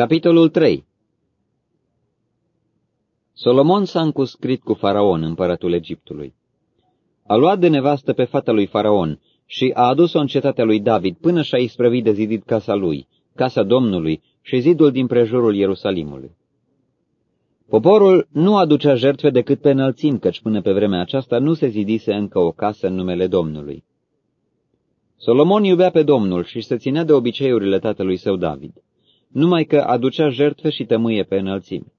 Capitolul 3 Solomon s-a încuscrit cu faraon, împăratul Egiptului. A luat de nevastă pe fata lui faraon și a adus-o în cetatea lui David până și-a isprăvit de zidit casa lui, casa Domnului și zidul din prejurul Ierusalimului. Poporul nu aducea jertfe decât pe înălțim, căci până pe vremea aceasta nu se zidise încă o casă în numele Domnului. Solomon iubea pe Domnul și se ținea de obiceiurile tatălui său David, numai că aducea jertfe și tămâie pe înălțime.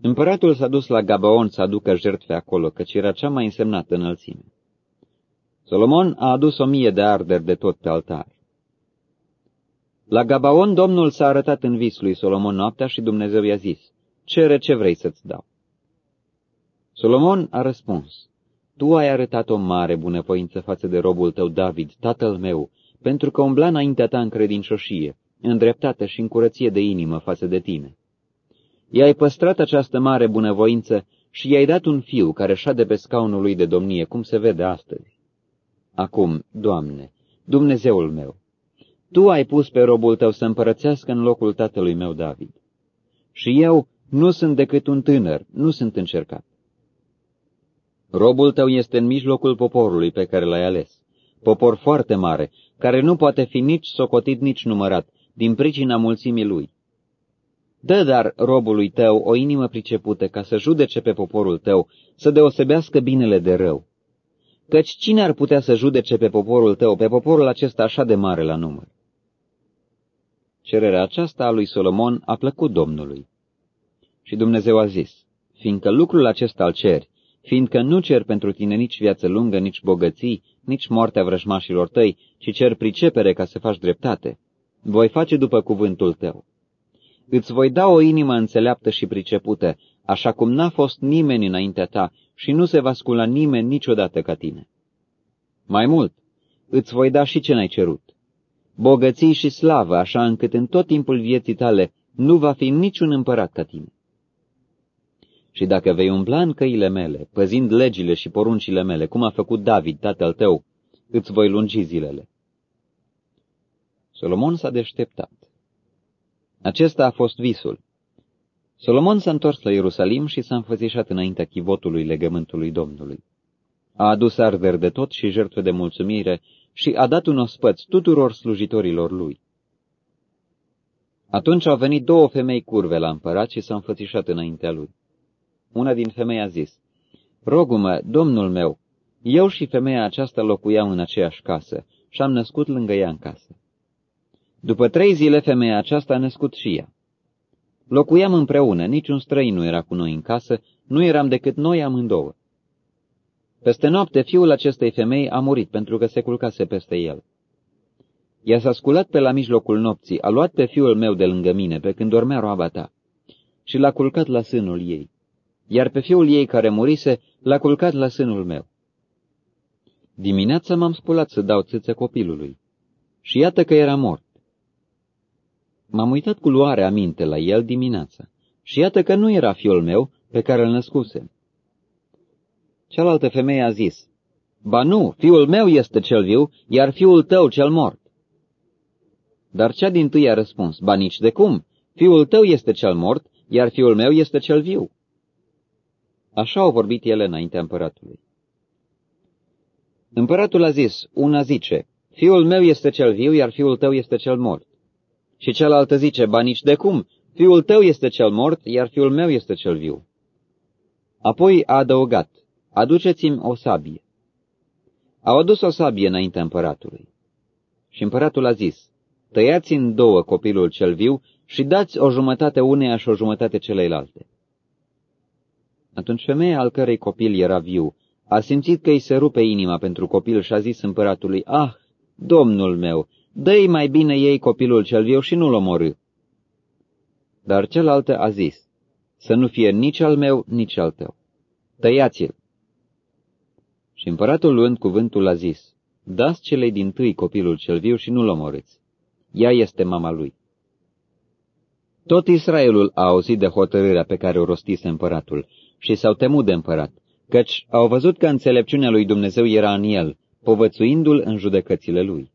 Împăratul s-a dus la Gabaon să aducă jertfe acolo, căci era cea mai însemnată înălțime. Solomon a adus o mie de arderi de tot pe altar. La Gabaon Domnul s-a arătat în vis lui Solomon noaptea și Dumnezeu i-a zis, Cere ce vrei să-ți dau. Solomon a răspuns, Tu ai arătat o mare bunăvoință față de robul tău David, tatăl meu, pentru că umbla înaintea ta în credincioșie, în dreptate și în curăție de inimă față de tine. I-ai păstrat această mare bunăvoință și i-ai dat un fiu care șade pe scaunul lui de domnie, cum se vede astăzi. Acum, Doamne, Dumnezeul meu, Tu ai pus pe robul tău să împărățească în locul tatălui meu David. Și eu nu sunt decât un tânăr, nu sunt încercat. Robul tău este în mijlocul poporului pe care l-ai ales, popor foarte mare, care nu poate fi nici socotit, nici numărat, din pricina mulțimii lui. Dă dar robului tău o inimă pricepută ca să judece pe poporul tău, să deosebească binele de rău. Căci cine ar putea să judece pe poporul tău, pe poporul acesta așa de mare la număr? Cererea aceasta a lui Solomon a plăcut Domnului. Și Dumnezeu a zis, fiindcă lucrul acesta al ceri, fiindcă nu cer pentru tine nici viață lungă, nici bogății, nici moartea vrăjmașilor tăi, ci cer pricepere ca să faci dreptate, voi face după cuvântul tău. Îți voi da o inimă înțeleaptă și pricepută, așa cum n-a fost nimeni înaintea ta și nu se va scula nimeni niciodată ca tine. Mai mult, îți voi da și ce n-ai cerut. Bogății și slavă, așa încât în tot timpul vieții tale nu va fi niciun împărat ca tine. Și dacă vei umbla în căile mele, păzind legile și poruncile mele, cum a făcut David, tatăl tău, îți voi lungi zilele. Solomon s-a deșteptat. Acesta a fost visul. Solomon s-a întors la Ierusalim și s-a înfățișat înaintea chivotului legământului Domnului. A adus arderi de tot și jertfe de mulțumire și a dat un ospăț tuturor slujitorilor lui. Atunci au venit două femei curve la împărat și s-a înfățișat înaintea lui. Una din femei a zis, Rogumă, domnul meu, eu și femeia aceasta locuiam în aceeași casă și am născut lângă ea în casă. După trei zile, femeia aceasta a născut și ea. Locuiam împreună, niciun străin nu era cu noi în casă, nu eram decât noi amândouă. Peste noapte, fiul acestei femei a murit pentru că se culcase peste el. Ea s-a sculat pe la mijlocul nopții, a luat pe fiul meu de lângă mine, pe când dormea roaba ta, și l-a culcat la sânul ei, iar pe fiul ei care murise l-a culcat la sânul meu. Dimineața m-am sculat să dau țâță copilului și iată că era mort. M-am uitat cu luare aminte la el dimineața și iată că nu era fiul meu pe care îl născusem. Cealaltă femeie a zis, Ba nu, fiul meu este cel viu, iar fiul tău cel mort. Dar cea din tâi a răspuns, Ba nici de cum, fiul tău este cel mort, iar fiul meu este cel viu. Așa au vorbit ele înaintea împăratului. Împăratul a zis, una zice, Fiul meu este cel viu, iar fiul tău este cel mort. Și cealaltă zice, ba nici de cum, fiul tău este cel mort, iar fiul meu este cel viu. Apoi a adăugat, aduceți-mi o sabie. Au adus o sabie înaintea împăratului. Și împăratul a zis, tăiați în două copilul cel viu și dați o jumătate uneia și o jumătate celeilalte. Atunci femeia al cărei copil era viu a simțit că îi se rupe inima pentru copil și a zis împăratului, Ah, domnul meu, dă mai bine ei copilul cel viu și nu-l omorâ. Dar cealaltă a zis, să nu fie nici al meu, nici al tău. Tăiați-l. Și împăratul luând cuvântul a zis, dați celei din tâi copilul cel viu și nu-l omorâți. Ea este mama lui. Tot Israelul a auzit de hotărârea pe care o rostise împăratul și s-au temut de împărat, căci au văzut că înțelepciunea lui Dumnezeu era în el, povățuindu-l în judecățile lui.